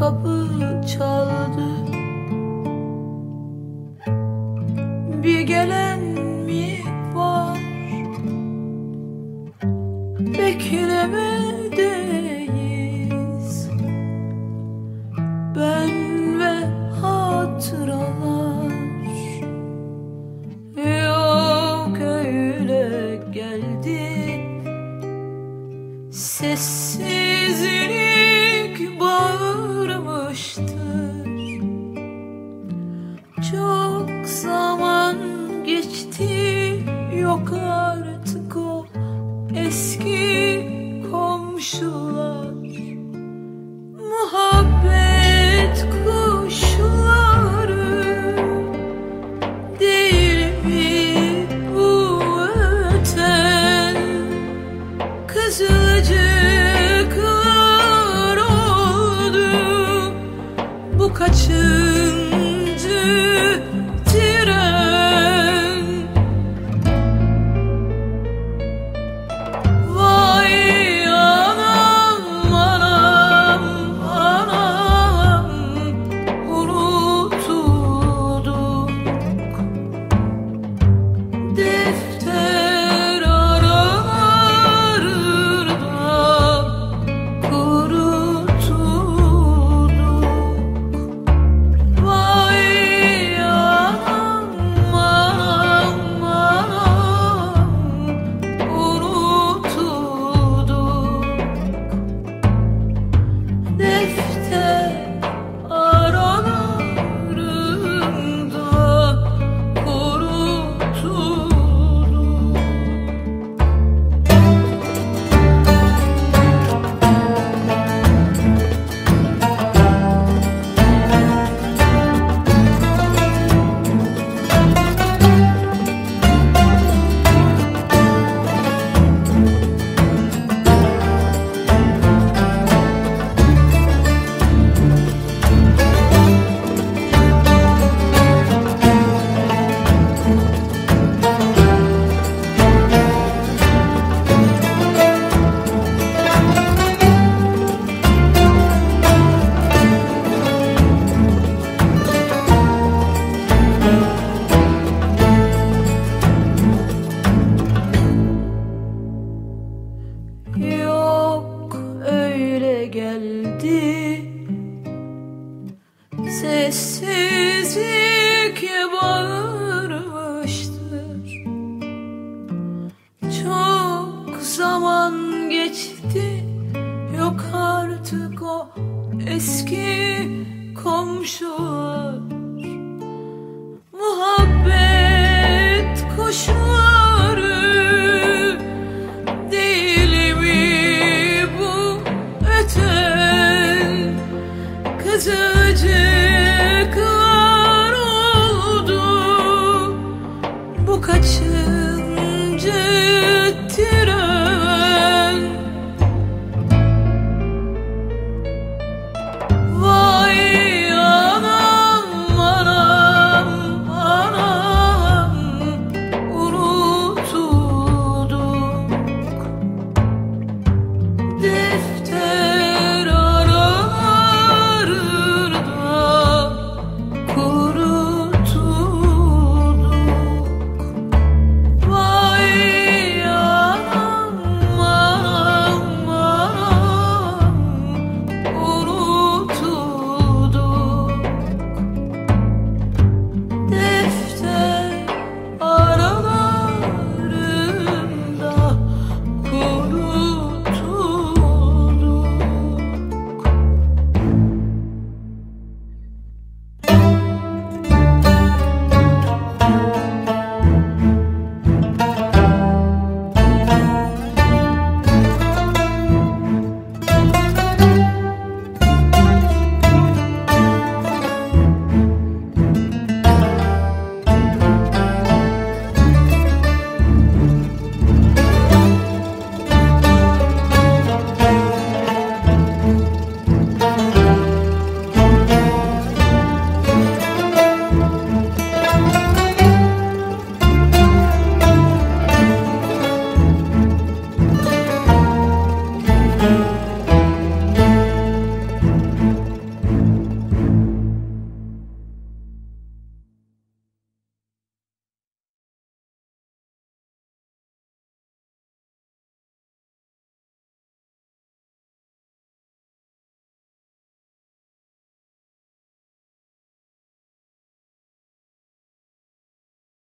kapı çaldı. Bir gelen mi var? Beklemedim Çok zaman geçti yok artık o eski komşular. Muhabbet kuşları değil mi bu öten Kızılcıklar oldu bu kaçıncı to geldi. Sessizlik bağırmıştır. Çok zaman geçti Yok artık o eski komşular